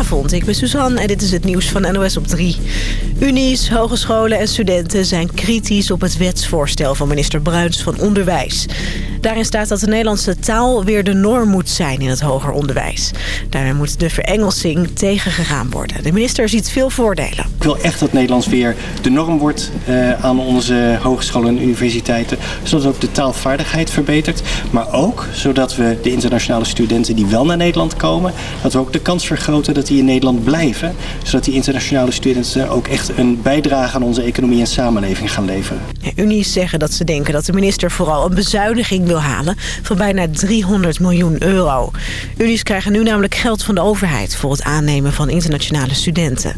Goedenavond, ik ben Suzanne en dit is het nieuws van NOS op 3. Unies, hogescholen en studenten zijn kritisch op het wetsvoorstel van minister Bruins van Onderwijs. Daarin staat dat de Nederlandse taal weer de norm moet zijn in het hoger onderwijs. Daarmee moet de verengelsing tegengegaan worden. De minister ziet veel voordelen. Ik wil echt dat Nederlands weer de norm wordt uh, aan onze hogescholen en universiteiten. Zodat ook de taalvaardigheid verbetert. Maar ook zodat we de internationale studenten die wel naar Nederland komen... dat we ook de kans vergroten dat die in Nederland blijven. Zodat die internationale studenten ook echt een bijdrage aan onze economie en samenleving gaan leveren. Unies zeggen dat ze denken dat de minister vooral een bezuiniging wil halen... van bijna 300 miljoen euro. Unies krijgen nu namelijk geld van de overheid... voor het aannemen van internationale studenten.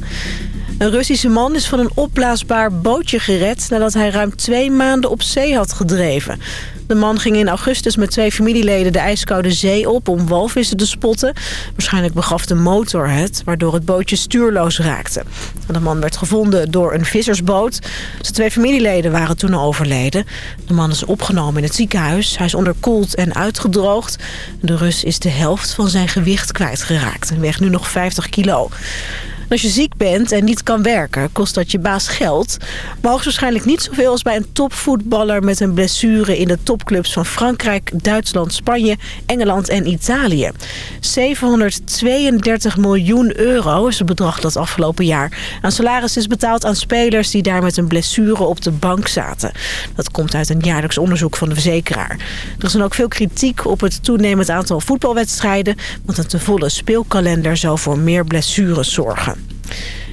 Een Russische man is van een opblaasbaar bootje gered... nadat hij ruim twee maanden op zee had gedreven. De man ging in augustus met twee familieleden de ijskoude zee op... om walvissen te spotten. Waarschijnlijk begaf de motor het, waardoor het bootje stuurloos raakte. De man werd gevonden door een vissersboot. Zijn twee familieleden waren toen al overleden. De man is opgenomen in het ziekenhuis. Hij is onderkoeld en uitgedroogd. De Rus is de helft van zijn gewicht kwijtgeraakt en weegt nu nog 50 kilo als je ziek bent en niet kan werken, kost dat je baas geld. Maar hoogstwaarschijnlijk niet zoveel als bij een topvoetballer met een blessure in de topclubs van Frankrijk, Duitsland, Spanje, Engeland en Italië. 732 miljoen euro is het bedrag dat afgelopen jaar aan salaris is betaald aan spelers die daar met een blessure op de bank zaten. Dat komt uit een jaarlijks onderzoek van de verzekeraar. Er is dan ook veel kritiek op het toenemend aantal voetbalwedstrijden, want een te volle speelkalender zou voor meer blessures zorgen.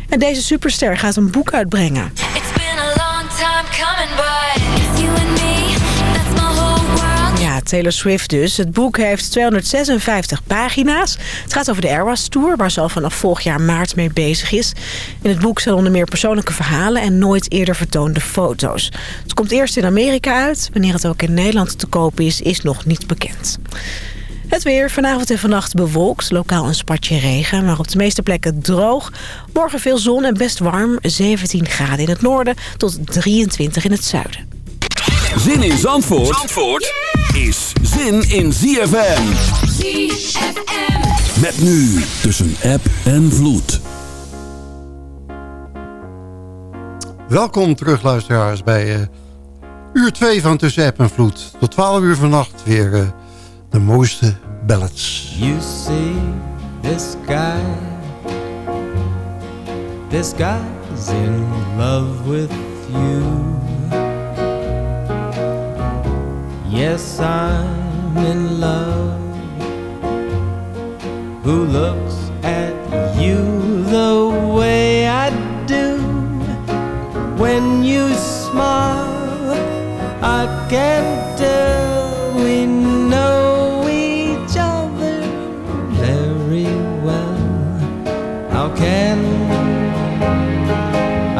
En deze superster gaat een boek uitbrengen. Ja, Taylor Swift dus. Het boek heeft 256 pagina's. Het gaat over de Eras Tour, waar ze al vanaf vorig jaar maart mee bezig is. In het boek zijn onder meer persoonlijke verhalen en nooit eerder vertoonde foto's. Het komt eerst in Amerika uit. Wanneer het ook in Nederland te kopen is, is nog niet bekend. Het weer vanavond en vannacht bewolkt. Lokaal een spatje regen, maar op de meeste plekken droog. Morgen veel zon en best warm. 17 graden in het noorden tot 23 in het zuiden. Zin in Zandvoort, Zandvoort is zin in ZFM. ZFM. Met nu tussen app en vloed. Welkom terug luisteraars bij uh, uur 2 van Tussen App en Vloed. Tot 12 uur vannacht weer... Uh, de mooiste ballads. You see this guy, this guy's in love with you. Yes, I'm in love. Who looks at you the way I do? When you smile, I can tell we know.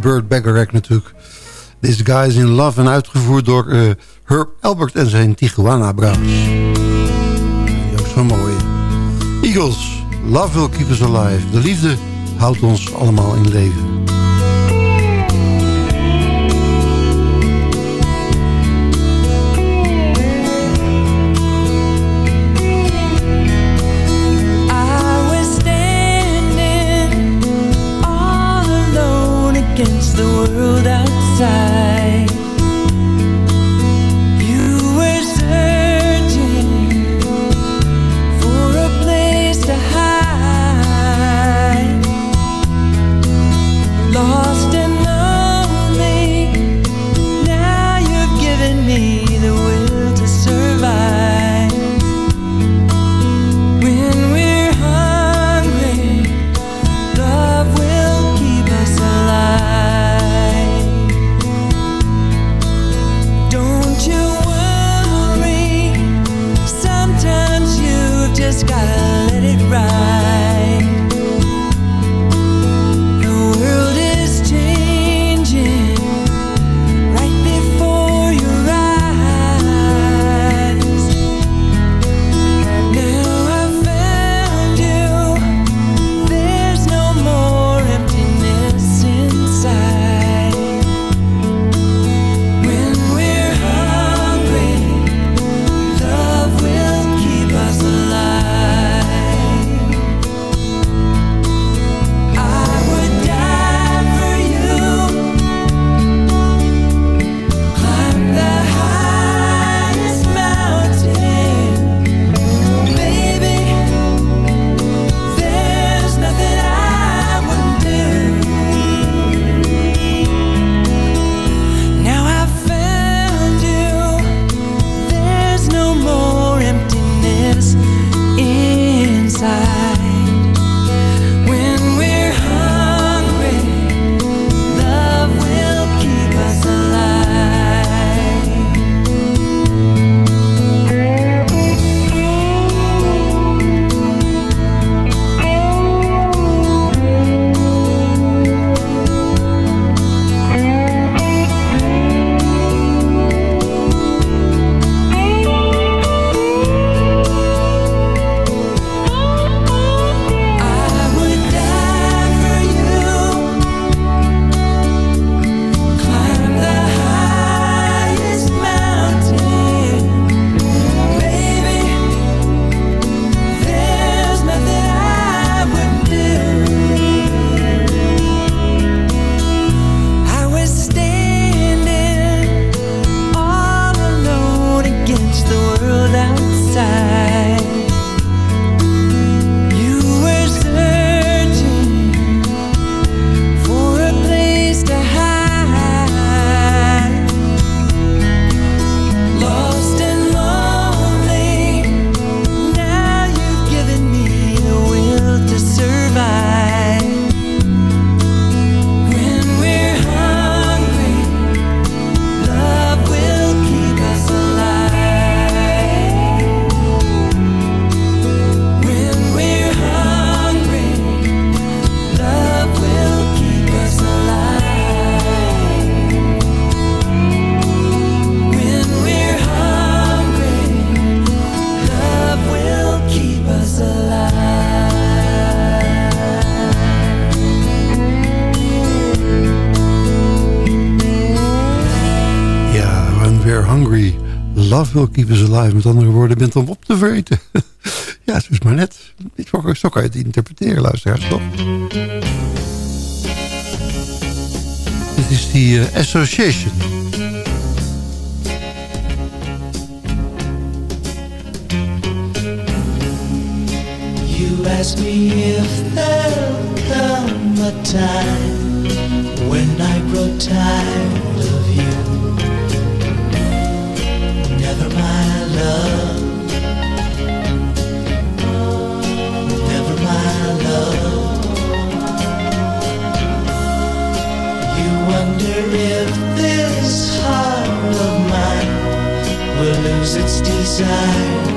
Bird Burt Bacharach natuurlijk. This Guy is in Love en uitgevoerd door uh, Herb Albert en zijn Tijuana Brass. Ook zo mooi. Eagles, Love Will Keep Us Alive. De liefde houdt ons allemaal in leven. just gotta let it ride. Love will keep us alive. Met andere woorden, bent om op te vreten. ja, zo is maar net. Zo kan je het interpreteren, luisteraars, toch? Dit is die uh, Association. You ask me if there'll come a time when I grow tired desire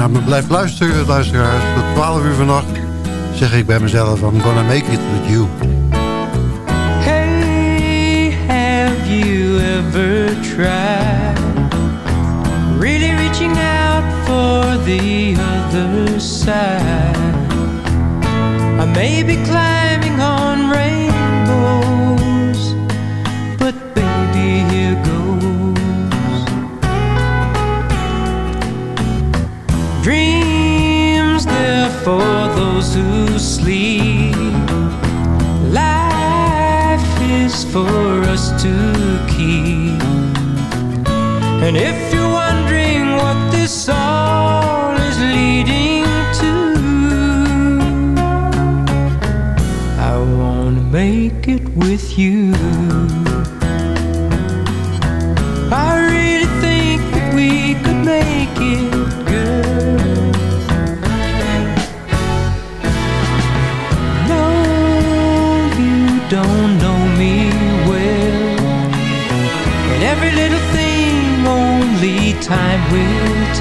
naar me blijft luisteren, luisteraars, tot 12 uur vannacht, zeg ik bij mezelf, I'm gonna make it with you. Hey, have you ever tried really reaching out for the other side? I may be climbing for those who sleep. Life is for us to keep. And if you're wondering what this all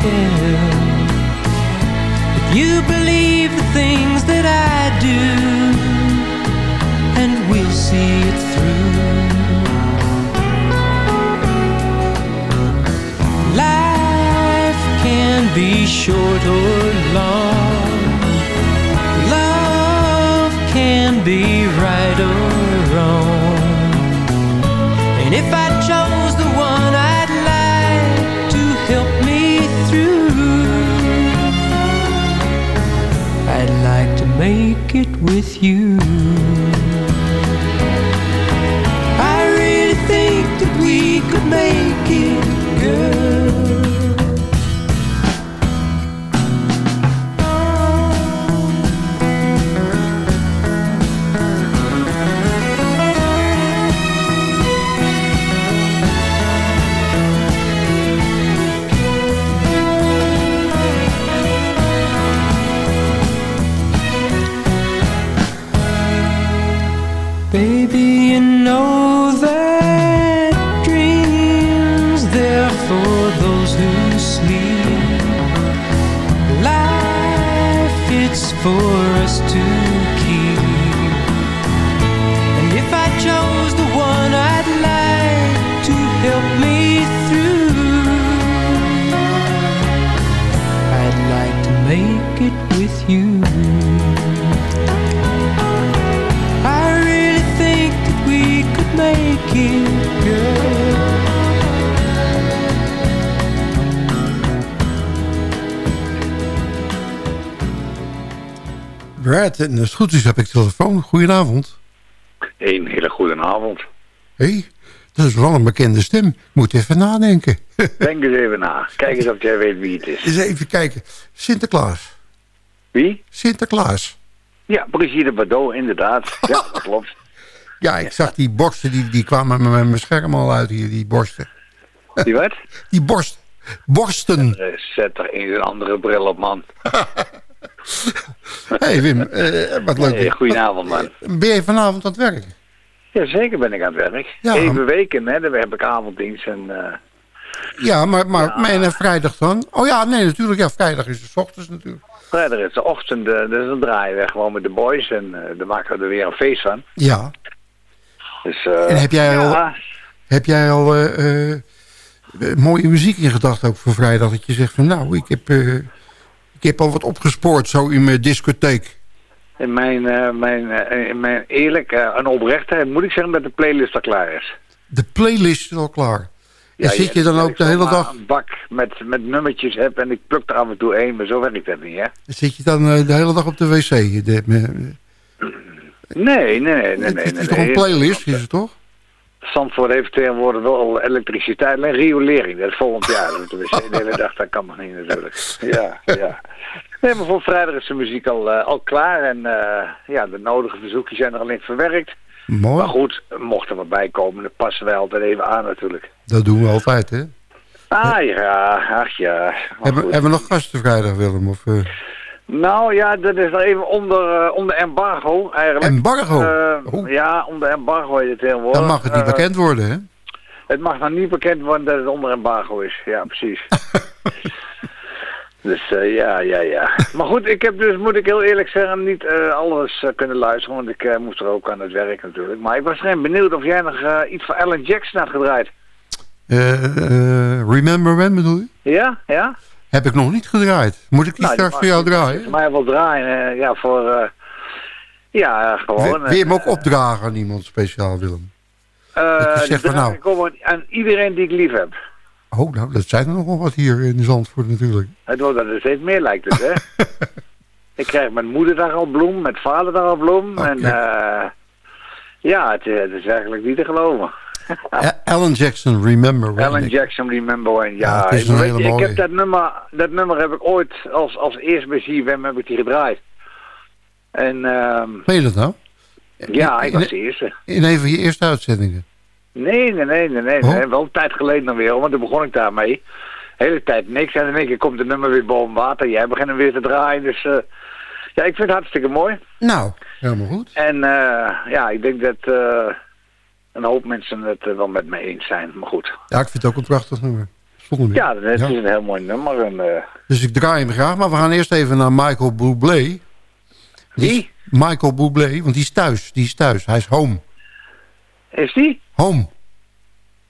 tell. It with you. Brad, en als het goed is heb ik telefoon. Goedenavond. Een hele goede avond. Hé, hey, dat is wel een bekende stem. Ik moet even nadenken. Denk eens even na. Kijk eens of jij weet wie het is. Eens even kijken. Sinterklaas. Wie? Sinterklaas. Ja, Brigitte Bardot, inderdaad. Ja, dat klopt. Ja, ik zag die borsten, die, die kwamen met mijn scherm al uit hier, die borsten. Die wat? Die borst, borsten. Eh, Zet er een andere bril op, man. Hey Wim, eh, wat leuk. Hey, goedenavond, man. Ben je vanavond aan het werk? Ja, zeker ben ik aan het werk. Ja. Even weken, hè. Dan heb ik avonddienst en... eh, Ja, maar, maar mijn eh, vrijdag dan? Oh ja, nee, natuurlijk. Ja, vrijdag is het 's ochtends natuurlijk. Vrijdag is de ochtend, dus dan draaien we gewoon met de boys en dan maken we er weer een feest van. Ja. Dus, En heb jij al- Heb jij al mooie muziek in gedachten ook voor vrijdag? Dat je zegt van nou, ik heb, ik heb al wat opgespoord zo in mijn discotheek. in mijn, eh, mijn, eh, in mijn eerlijk eh, en oprechtheid moet ik zeggen dat de playlist al klaar is. De playlist is al klaar. En Ja, zit je dan ook de hele dag... een bak met, met nummertjes heb en ik pluk er af en toe één, maar zo werkt dat niet, hè? Zit je dan de hele dag op de wc? De, me- Nee, nee, nee, nee. het nee, is nee, toch nee. een playlist, is het toch? Zandvoort heeft tegenwoordig wel elektriciteit, alleen riolering. Dat is volgend jaar. Dat is de hele dag, dat kan nog niet natuurlijk. Ja, ja. Nee, maar voor vrijdag is de muziek al, eh, al klaar en eh, ja, de nodige verzoekjes zijn er alleen verwerkt. Mooi. Maar goed, mocht er wat bij komen, dan passen wij altijd even aan natuurlijk. Dat doen we altijd, hè? Ah ja, ach ja. Hebben we nog gasten vrijdag, Willem? Of, eh, Nou ja, dat is nog even onder, eh, onder embargo eigenlijk. Embargo? Eh. Ja, onder embargo heet het tegenwoordig. dan mag het niet Eh, bekend worden, hè? Het mag nog niet bekend worden dat het onder embargo is. Ja, precies. dus ja, ja, ja. Maar goed, ik heb dus, moet ik heel eerlijk zeggen, niet alles kunnen luisteren. Want ik moest er ook aan het werk natuurlijk. Maar ik was gewoon benieuwd of jij nog iets van Alan Jackson had gedraaid. Remember When bedoel je? Ja, ja? Heb ik nog niet gedraaid. Moet ik die Nou, die straks mag voor jou draaien? Voor mij wel draaien, eh, ja, voor... eh, ja, gewoon... Wil je hem ook eh, opdragen aan iemand speciaal, Willem? dat je die zegt van draag nou- ik gewoon aan iedereen die ik lief heb. Oh, nou, dat zijn er nog wel wat hier in Zandvoort natuurlijk. Het wordt dat er steeds meer lijkt het, hè? ik krijg met moederdag al bloem, met vaderdag al bloem. En ja, het, het is eigenlijk niet te geloven. Alan Jackson, Remember When. Alan Jackson, Remember When. Ja, Ja, het is ik, een hele heb dat nummer, dat nummer heb ik ooit als, als eerst bij CFM heb ik die gedraaid. En ehm, Meen je dat nou? ja, ik was de eerste. in een van je eerste uitzendingen. Nee, nee, nee, nee, nee, Oh. nee. Wel een tijd geleden dan weer, want toen begon ik daarmee. De hele tijd niks en in één keer komt het nummer weer boven water. Jij begint hem weer te draaien, dus eh, ja, ik vind het hartstikke mooi. Nou, helemaal goed. En eh, ja, ik denk dat eh, een hoop mensen het eh, wel met me eens zijn. Maar goed. Ja, ik vind het ook een prachtig nummer. Zonder. Ja, het is een heel mooi nummer. En, eh, Dus ik draai hem graag, maar we gaan eerst even naar Michael Bublé. Wie? Michael Bublé, want die is thuis. Die is thuis. Hij is home. Is die? Home.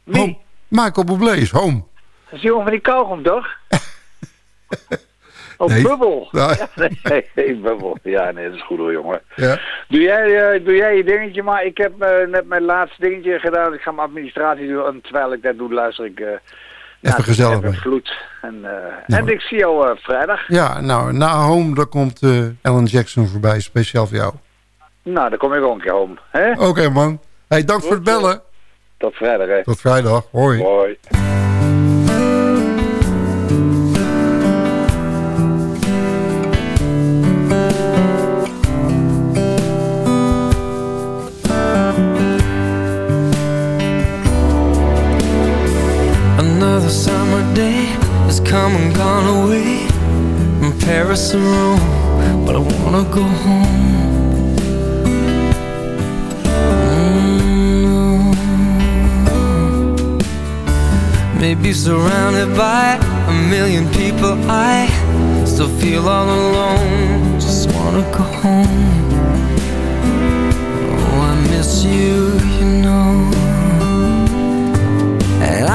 Wie? Home. Michael Bublé is home. Dat is die jongen van die kauwgom, toch? Oh, Nee. Bubbel. Ja. Ja, nee, Bubbel. Ja, nee, dat is goed hoor, jongen. Ja. Doe jij, eh, doe jij je dingetje, maar ik heb eh, net mijn laatste dingetje gedaan. Ik ga mijn administratie doen en terwijl ik dat doe, luister ik eh, Even gezellig. Met vloed. En, en ik zie jou vrijdag. Ja, nou, na Home, daar komt Alan Jackson voorbij, speciaal voor jou. Nou, dan kom ik ook een keer home. Oké, okay, man. Hey, dank Goed, voor het bellen. Tot vrijdag, hè. Tot vrijdag. Hoi. Hoi. Come and gone away From Paris or Rome, but I wanna go home. Mm. Maybe surrounded by a million people I still feel all alone. Just wanna go home. Oh, I miss you, you know. and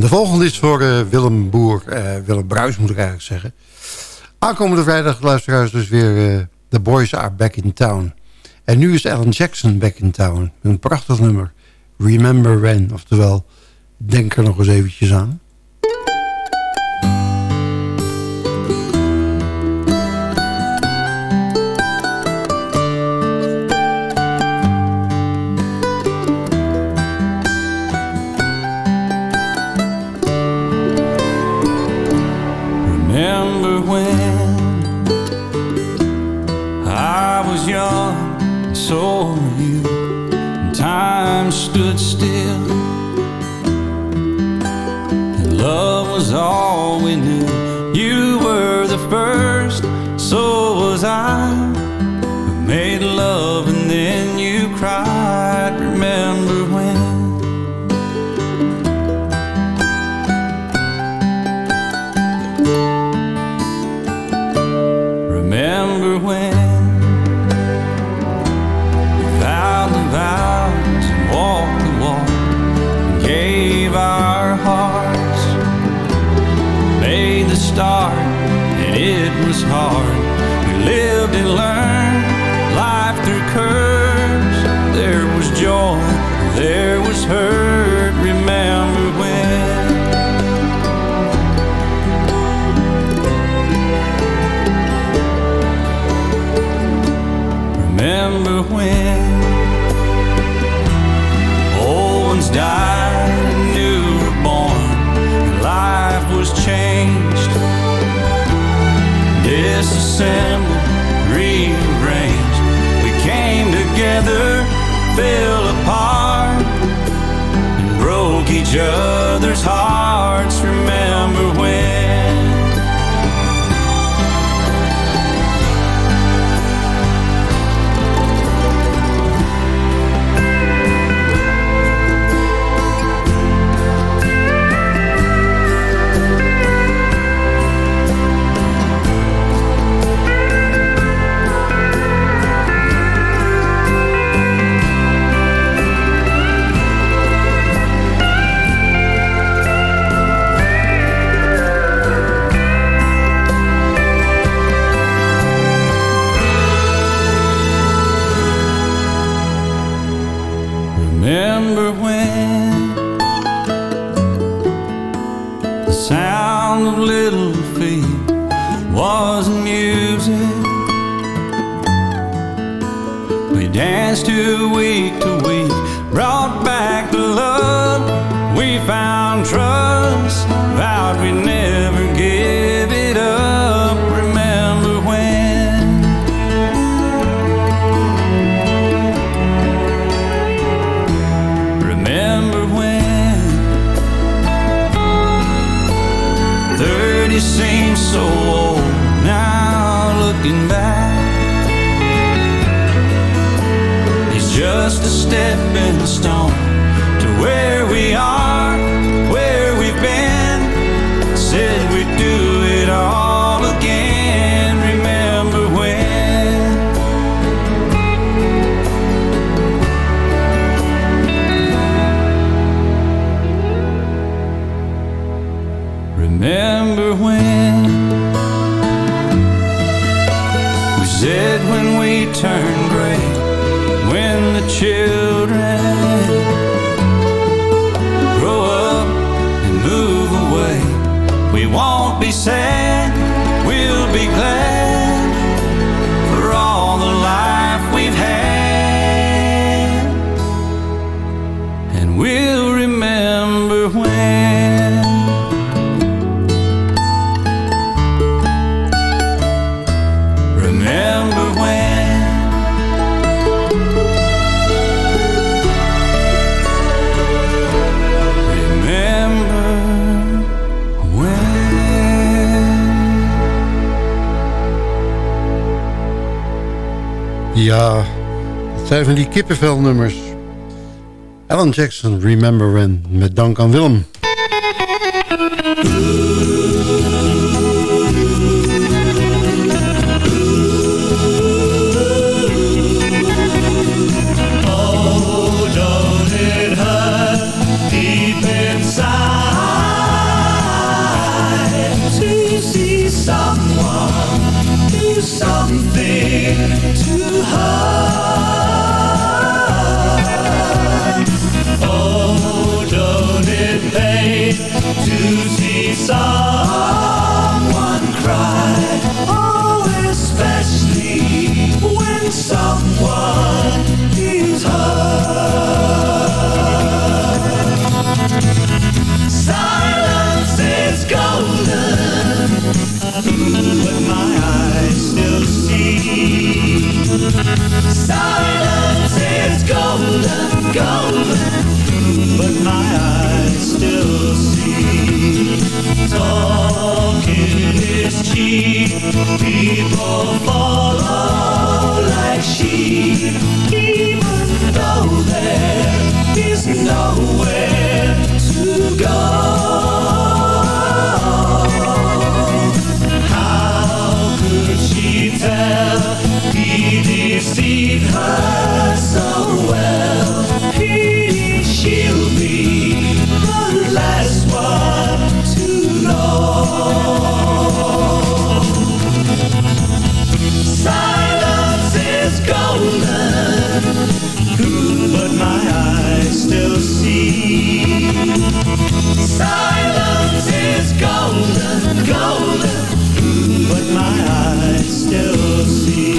de volgende is voor uh, Willem Boer. Uh, Willem Bruis moet ik eigenlijk zeggen. Aankomende vrijdag, luisteraars, dus weer... Uh, The Boys Are Back in Town. En nu is Alan Jackson back in town. Een prachtig nummer. Remember When. Oftewel, denk er nog eens eventjes aan. Were you. And time stood still. And love was all we knew. You were the first, so was I. disassemble, rearranged. We came together, fell apart, and broke each other's hearts. Remember when? Remember when we said when we turn gray, when the children grow up and move away, we won't be sad. zijn van die kippenvelnummers. Alan Jackson, Remember When, met dank aan Willem. Silence is golden, golden. But my eyes still see. Talking is cheap. People follow like sheep. Even though there is nowhere to go. Still see. Silence is golden, golden, but my eyes still see.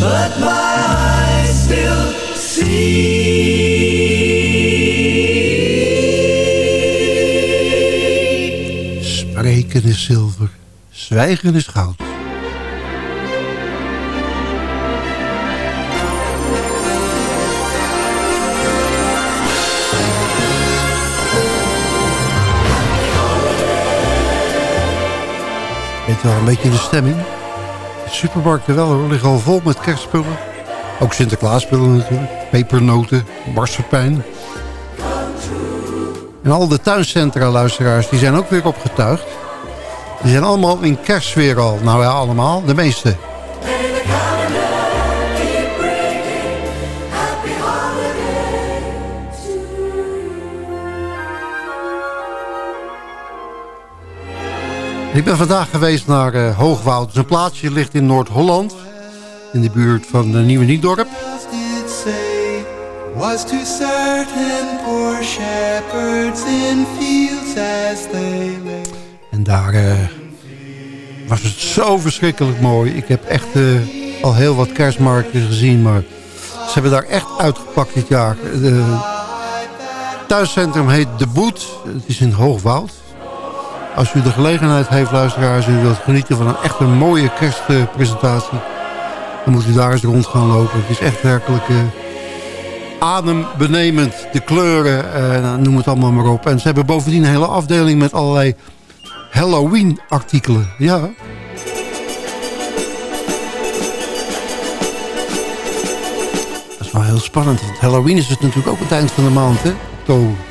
But my still. Spreken is zilver, zwijgen is goud. Weet wel een beetje de stemming. De supermarkten wel liggen al vol met kerstspullen. Ook Sinterklaasspullen natuurlijk. Pepernoten, marsepein. En al de tuincentra luisteraars, die zijn ook weer opgetuigd. Die zijn allemaal in kerstsfeer al. Nou ja, allemaal. De meeste. Ik ben vandaag geweest naar eh, Hoogwoud. Het is een plaatsje ligt in Noord-Holland. In de buurt van uh, Nieuwe Niedorp. was to certain poor shepherds in fields as they lay. En daar eh, was het zo verschrikkelijk mooi. Ik heb echt eh, al heel wat kerstmarkten gezien. Maar ze hebben daar echt uitgepakt dit jaar. Het thuiscentrum heet De Boet. Het is in Hoogwoud. Als u de gelegenheid heeft, luisteraars... en u wilt genieten van een echt een mooie kerstpresentatie... dan moet u daar eens rond gaan lopen. Het is echt werkelijk... eh, adembenemend. De kleuren, eh, noem het allemaal maar op. En ze hebben bovendien een hele afdeling met allerlei Halloween-artikelen. Ja. Dat is wel heel spannend. Want Halloween is het natuurlijk ook het eind van de maand, hè? Oktober.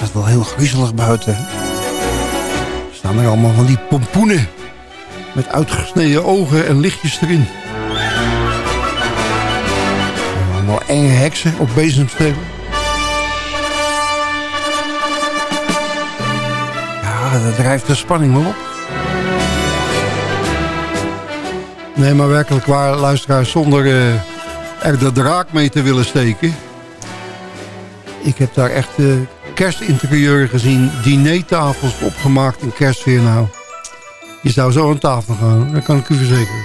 Het wel heel griezelig buiten. Er staan er allemaal van die pompoenen. Met uitgesneden ogen en lichtjes erin. Allemaal enge heksen op bezemstelen. Ja, dat drijft de spanning wel op. Nee, maar werkelijk waar, luisteraars, zonder eh, er de draak mee te willen steken. Ik heb daar echt eh kerstinterieuren gezien, dinertafels opgemaakt in kerstfeer nou. Je zou zo aan tafel gaan, dat kan ik u verzekeren.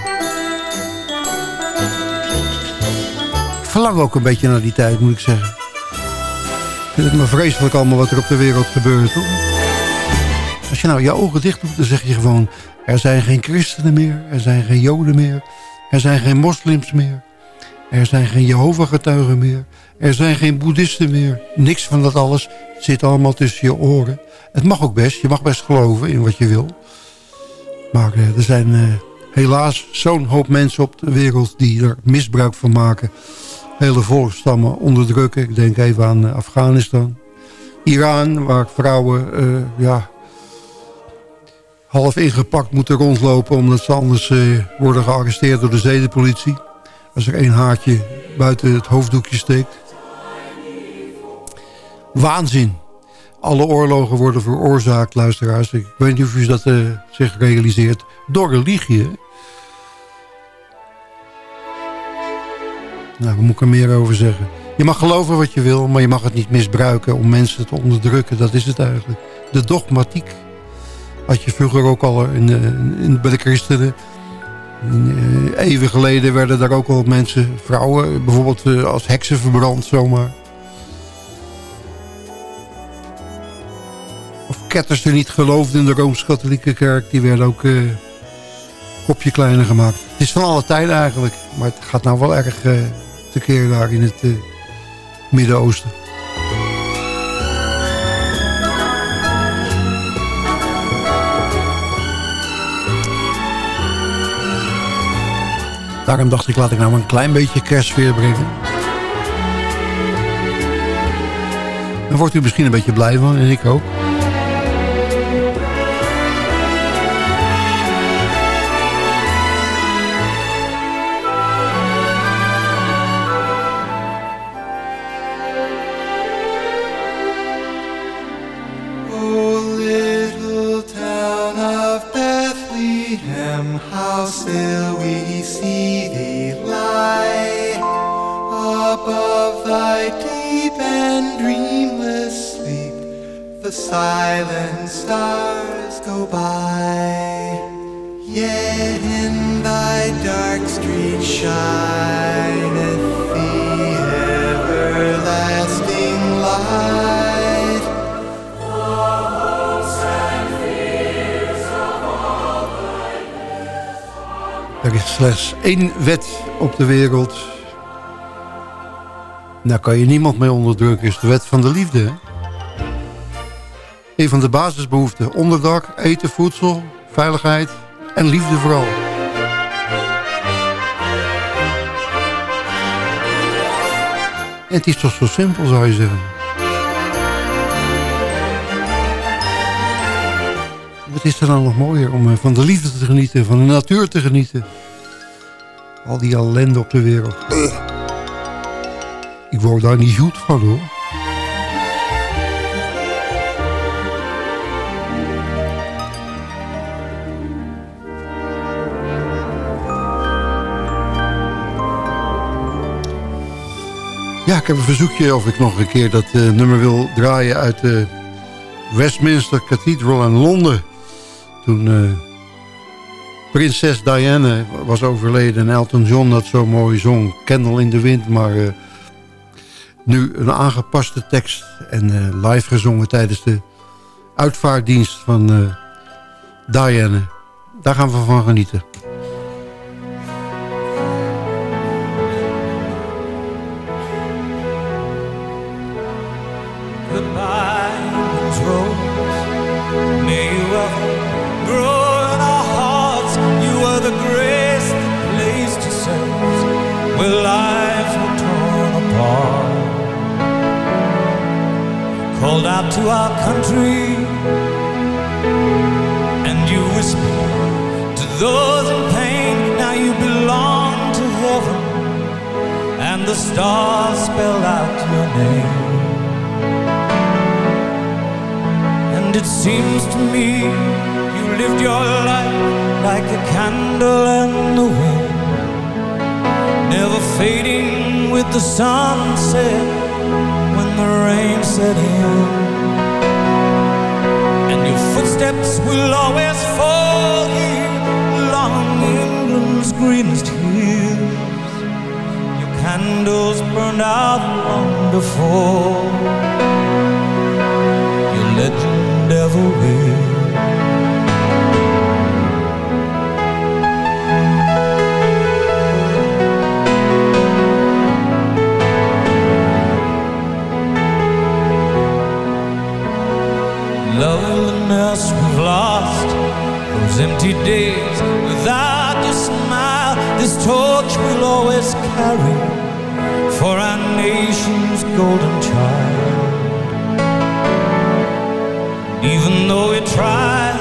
Ik verlang ook een beetje naar die tijd, moet ik zeggen. Ik vind het maar vreselijk allemaal wat er op de wereld gebeurt, hoor. Als je nou je ogen dicht doet, dan zeg je gewoon... er zijn geen christenen meer, er zijn geen joden meer... er zijn geen moslims meer... er zijn geen Jehovah-getuigen meer... er zijn geen boeddhisten meer. Niks van dat alles zit allemaal tussen je oren. Het mag ook best, je mag best geloven in wat je wil... Maar eh, er zijn eh, helaas zo'n hoop mensen op de wereld die er misbruik van maken. Hele volkstammen onderdrukken. Ik denk even aan eh, Afghanistan. Iran, waar vrouwen ja, half ingepakt moeten rondlopen... omdat ze anders worden gearresteerd door de zedenpolitie. Als er één haartje buiten het hoofddoekje steekt. Waanzin alle oorlogen worden veroorzaakt, luisteraars. Ik weet niet of u dat eh, zich realiseert. Door religie. Nou, waar moet ik er meer over zeggen? Je mag geloven wat je wil, maar je mag het niet misbruiken om mensen te onderdrukken. Dat is het eigenlijk. De dogmatiek had je vroeger ook al in, in, bij de christenen. Even geleden werden daar ook al mensen, vrouwen, bijvoorbeeld als heksen verbrand zomaar. Of ketters die niet geloofden in de Rooms-Katholieke kerk, die werden ook uh, kopje kleiner gemaakt. Het is van alle tijden eigenlijk, maar het gaat nou wel erg uh, tekeer daar in het Midden-Oosten. Daarom dacht ik, laat ik nou een klein beetje kerstsfeer brengen. Daar wordt u misschien een beetje blij van en ik ook. Één wet op de wereld. Daar kan je niemand mee onderdrukken. is de wet van de liefde. Een van de basisbehoeften. Onderdak, eten, voedsel, veiligheid en liefde vooral. En het is toch zo simpel zou je zeggen. Wat is er dan nog mooier om eh, van de liefde te genieten, van de natuur te genieten. Al die ellende op de wereld. Ik word daar niet goed van hoor. Ja, ik heb een verzoekje of ik nog een keer dat uh, nummer wil draaien uit de Westminster Cathedral in Londen. Toen uh, prinses Diana was overleden en Elton John dat zo mooi zong. Candle in the Wind, maar uh, nu een aangepaste tekst en live gezongen tijdens de uitvaartdienst van Diana. Daar gaan we van genieten. Fading with the sunset when the rain set in And your footsteps will always fall here along England's greenest hills. Your candles burned out long before your legend ever will. Those empty days without your smile. This torch we'll always carry For our nation's golden child. Even though we try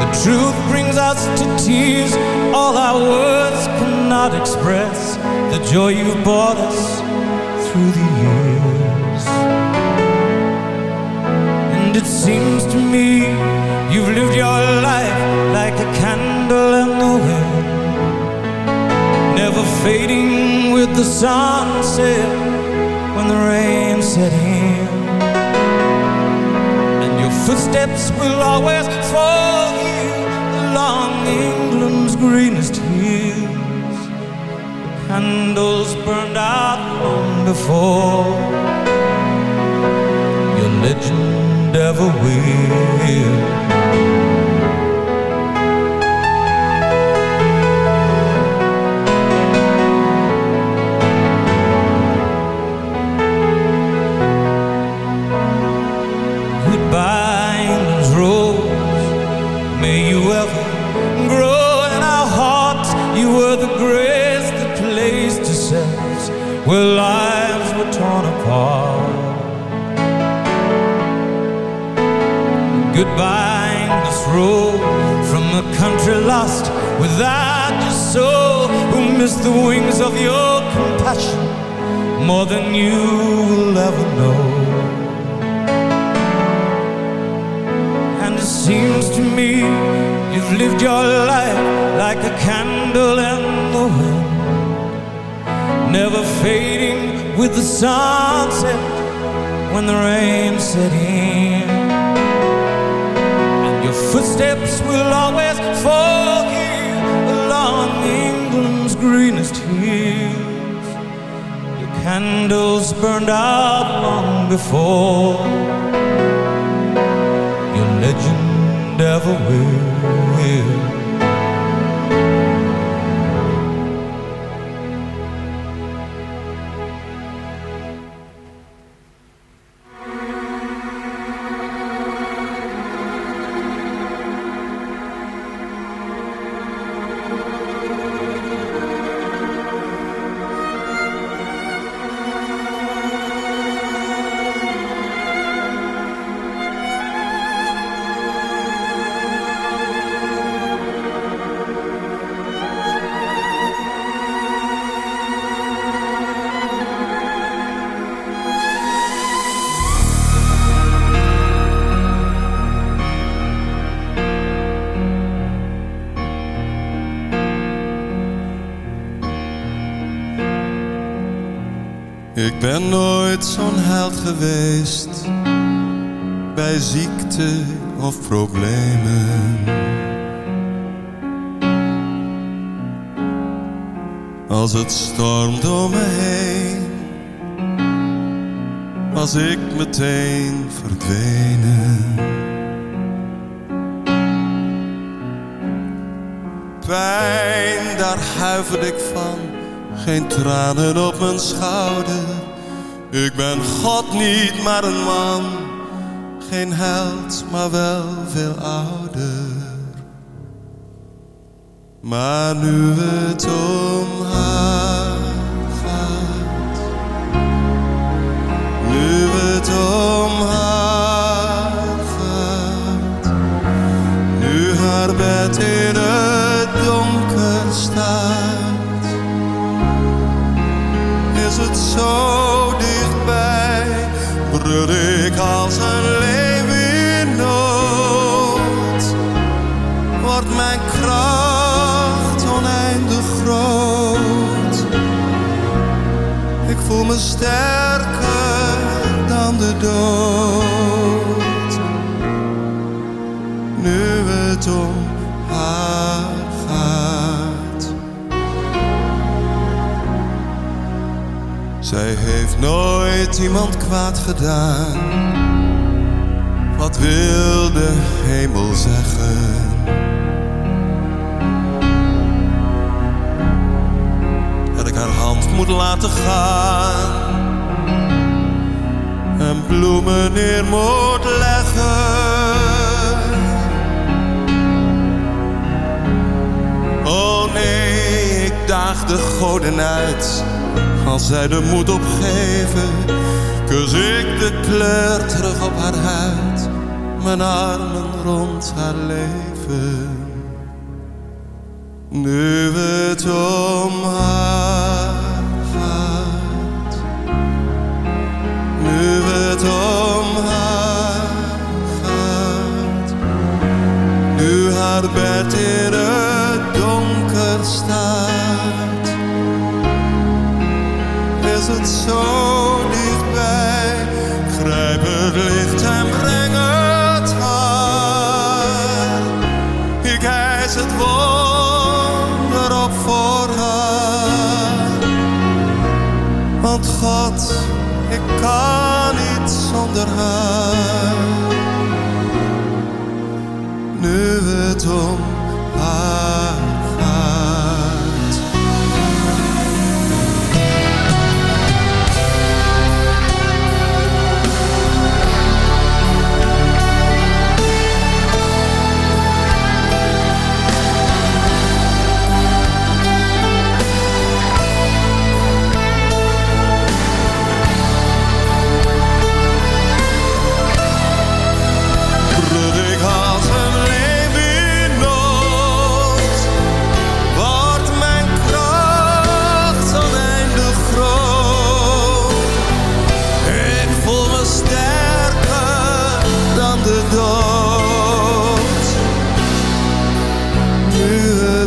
The truth brings us to tears. All our words cannot express The joy you've brought us through the it seems to me you've lived your life like a candle in the wind Never fading with the sunset when the rain set in. And your footsteps will always fall here along England's greenest hills. the Candles burned out long before your legend ever will. Rose. May you ever grow in our hearts. You were the grace, the place to set where lives were torn apart. From a country lost without your soul, who missed the wings of your compassion more than you will ever know. And it seems to me you've lived your life like a candle in the wind never fading with the sunset when the rain set in. Footsteps will always fall here along England's greenest hills. Your candles burned out long before your legend ever will. Ben nooit zo'n held geweest bij ziekte of problemen. Als het stormt om me heen, was ik meteen verdwenen. Pijn, daar huiver ik van, geen tranen op mijn schouder ik ben God niet, maar een man. Geen held, maar wel veel ouder. Maar nu het om haar gaat. Nu het om haar gaat. Nu haar bed in het donker staat. Zo brul ik als een leeuw in nood. Wordt mijn kracht oneindig groot. Ik voel me sterker dan de dood. Nu het om nooit iemand kwaad gedaan. Wat wil de hemel zeggen? Dat ik haar hand moet laten gaan. En bloemen neer moet leggen. Oh nee, ik daag de goden uit als zij de moed opgeven, kus ik de kleur terug op haar huid, mijn armen rond haar leven. Nu het om haar gaat, nu het om haar gaat, nu haar bed in het donker staat het zo dichtbij. Grijp het licht en breng het haar. Ik hijs het wonder op voor haar. Want God, ik kan niet zonder haar. Nu het om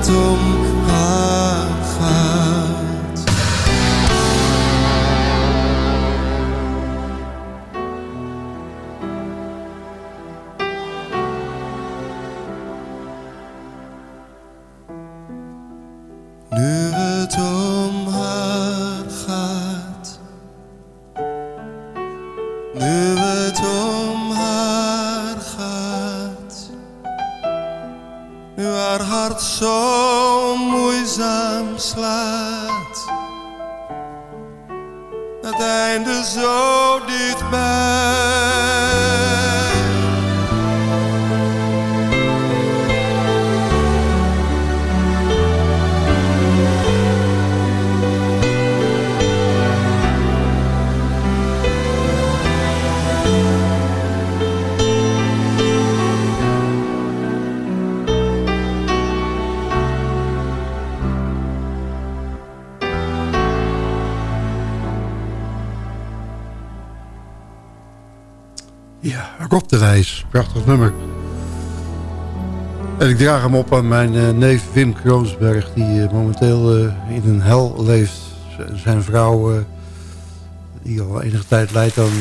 Nu Prachtig nummer. En ik draag hem op aan mijn eh, neef Wim Kroonsberg... die eh, momenteel eh, in een hel leeft. Zijn vrouw, die al enige tijd lijdt aan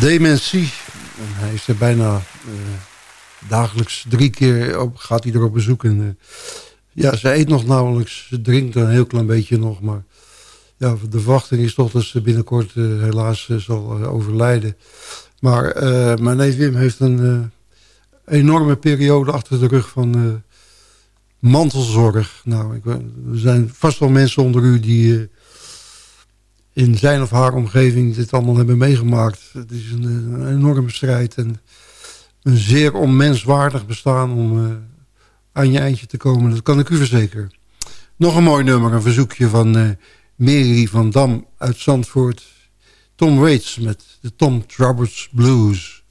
dementie. En hij is er bijna dagelijks drie keer op, gaat hij er op ja, ze eet nog nauwelijks. Ze drinkt een heel klein beetje nog, maar... Ja, de verwachting is toch dat ze binnenkort helaas zal overlijden. Maar eh, mijn Wim heeft een eh, enorme periode achter de rug van eh, mantelzorg. Nou, ik, er zijn vast wel mensen onder u die in zijn of haar omgeving dit allemaal hebben meegemaakt. Het is een, enorme strijd en een zeer onmenswaardig bestaan om aan je eindje te komen. Dat kan ik u verzekeren. Nog een mooi nummer, een verzoekje van Mary van Dam uit Zandvoort. Tom Waits met de Tom Roberts Blues.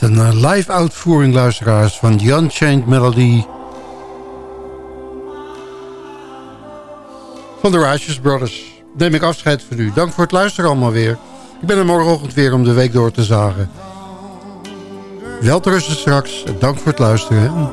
met een eh, live uitvoering, luisteraars, van The Unchained Melody... van de Righteous Brothers. Neem ik afscheid van u. Dank voor het luisteren allemaal weer. Ik ben er morgenochtend weer om de week door te zagen. Welterusten straks. Dank voor het luisteren.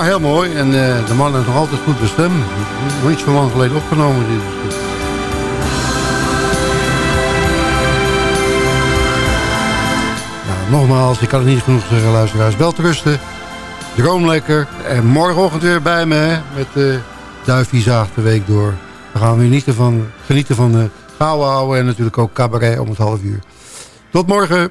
Maar heel mooi. En eh, de man heeft nog altijd goed bestemd. Nog niet zo lang geleden opgenomen. Dit. Nou, nogmaals, ik kan het niet genoeg zeggen, luisteraars. Wel te rusten. Droom lekker. En morgenochtend weer bij me met de Duifie Zaag de week door. We gaan weer genieten van, genieten van de gouden ouwe en natuurlijk ook cabaret om het half uur. Tot morgen.